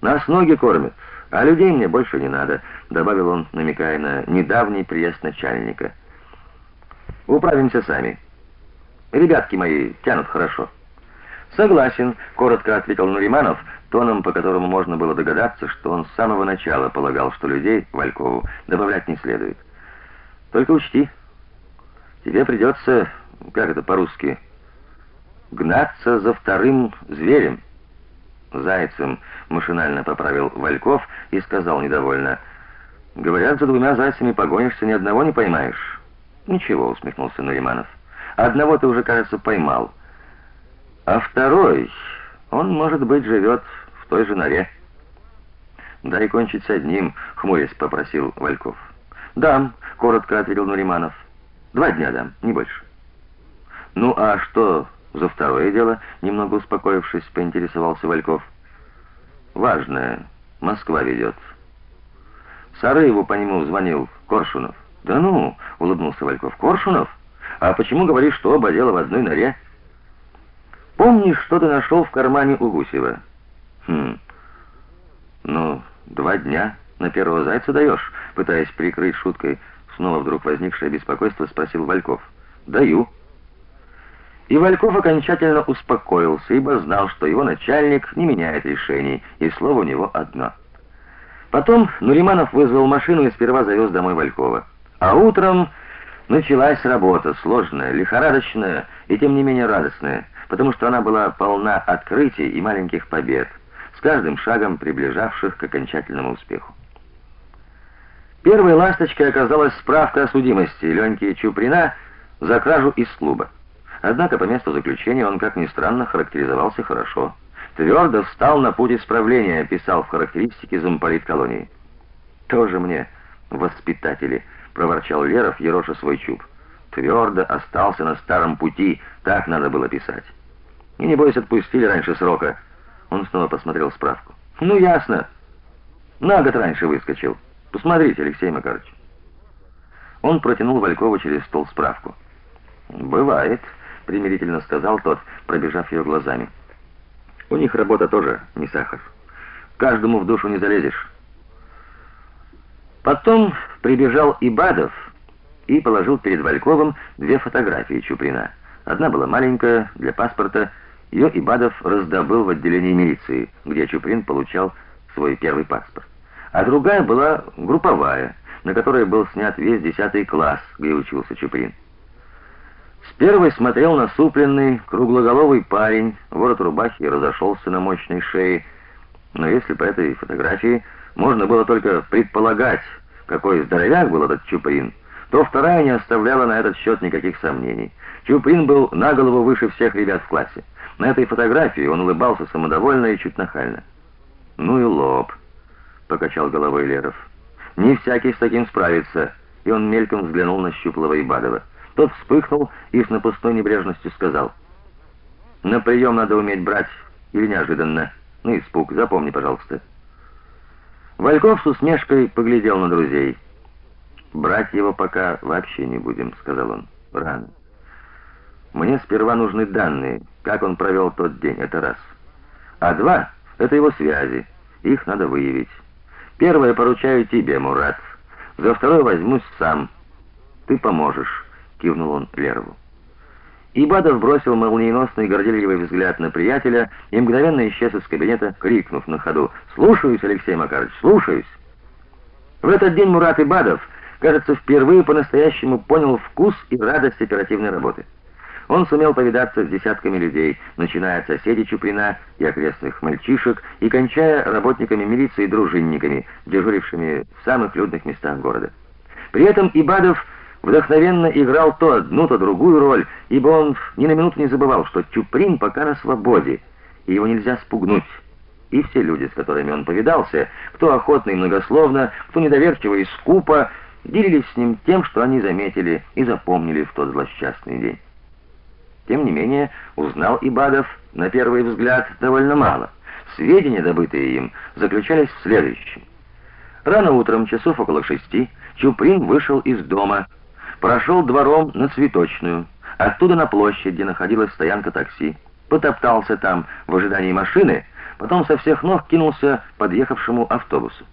Нас ноги кормят, а людей мне больше не надо, добавил он, намекая на недавний приезд начальника. Управимся сами. Ребятки мои тянут хорошо. Согласен, коротко ответил Нуриманов, тоном, по которому можно было догадаться, что он с самого начала полагал, что людей Валькову добавлять не следует. Только учти, тебе придется, как это по-русски, гнаться за вторым зверем. Зайцем машинально поправил Вальков и сказал недовольно: "Говорят, за двумя зайцами погонишься, ни одного не поймаешь". "Ничего", усмехнулся Нариманов. "Одного ты уже, кажется, поймал. А второй, он, может быть, живет в той же норе". "Дай кончить с одним", хмурясь попросил Вальков. "Дам", коротко ответил Нариманов. "Два дня дам, не больше". "Ну а что за второе дело, немного успокоившись, поинтересовался Вальков. Важное. Москва ведет. Сарыеву по нему звонил Коршунов. Да ну, улыбнулся Вальков. Коршунов? А почему говоришь, что оба дела в одной норе? Помнишь, что ты нашел в кармане у Гусева? Хм. Ну, два дня на первого зайца даешь?» пытаясь прикрыть шуткой снова вдруг возникшее беспокойство, спросил Вальков. Даю. И Вальков окончательно успокоился, ибо знал, что его начальник не меняет решений, и слово у него одно. Потом Нуриманов вызвал машину и сперва завез домой Валькова. А утром началась работа, сложная, лихорадочная и тем не менее радостная, потому что она была полна открытий и маленьких побед, с каждым шагом приближавших к окончательному успеху. Первой ласточкой оказалась справка о судимости Леньки Чуприна за кражу из клуба. Однако по месту заключения он, как ни странно, характеризовался хорошо. Твердо встал на путь исправления, писал в характеристике замполит колонии. Тоже мне воспитатели, проворчал Леров, ероша свой чуб. Твердо остался на старом пути, так надо было писать. И не бойся, отпустили раньше срока. Он снова посмотрел справку. Ну ясно. На год раньше выскочил. Посмотрите, Алексей Макарович. Он протянул Валькову через стол справку. Бывает, примирительно сказал тот, пробежав ее глазами. У них работа тоже не сахар. Каждому в душу не залезешь. Потом прибежал Ибадов и положил перед Вальковым две фотографии Чуприна. Одна была маленькая, для паспорта. Ее Ибадов раздобыл в отделении милиции, где Чуприн получал свой первый паспорт. А другая была групповая, на которой был снят весь десятый класс, где учился Чуприн. С первой смотрел насупленный, круглоголовый парень, ворот рубахи разошелся на мощной шее. Но если по этой фотографии можно было только предполагать, какой здоровяк был этот Чуприн, то вторая не оставляла на этот счет никаких сомнений. Чуприн был на голову выше всех ребят в классе. На этой фотографии он улыбался самодовольно и чуть нахально. "Ну и лоб", покачал головой Леров. "Не всякий с таким справится". И он мельком взглянул на щуплого Ибадова. Тот вспыхнул и с напустой небрежностью сказал: "На прием надо уметь брать или неожиданно. Ну испуг, запомни, пожалуйста". Вальков с усмешкой поглядел на друзей. "Брать его пока вообще не будем", сказал он. "Рано. Мне сперва нужны данные, как он провел тот день, это раз. А два это его связи. Их надо выявить. Первое поручаю тебе, Мурат. За второе возьмусь сам. Ты поможешь" кивнул он Лерову. Ибадов бросил молниеносный горделивый взгляд на приятеля и мгновенно исчез из кабинета, крикнув на ходу: "Слушаюсь, Алексей Макарович, слушаюсь". В этот день Мурат Ибадов, кажется, впервые по-настоящему понял вкус и радость оперативной работы. Он сумел повидаться с десятками людей, начиная от соседей Чуприна и окрестных мальчишек и кончая работниками милиции и дружинниками, дежурившими в самых людных местах города. При этом Ибадов вдохновенно играл то одну, то другую роль, ибо он ни на минуту не забывал, что Чуприн пока на свободе, и его нельзя спугнуть. И все люди, с которыми он повидался, кто охотно и многословно, кто недоверчиво и скупо, делились с ним тем, что они заметили и запомнили в тот злосчастный день. Тем не менее, узнал Ибадов на первый взгляд довольно мало. Сведения, добытые им, заключались в следующем: Рано утром, часов около шести, Чуприн вышел из дома прошел двором на Цветочную, оттуда на площадь, где находилась стоянка такси, потоптался там в ожидании машины, потом со всех ног кинулся к подъехавшему автобусу.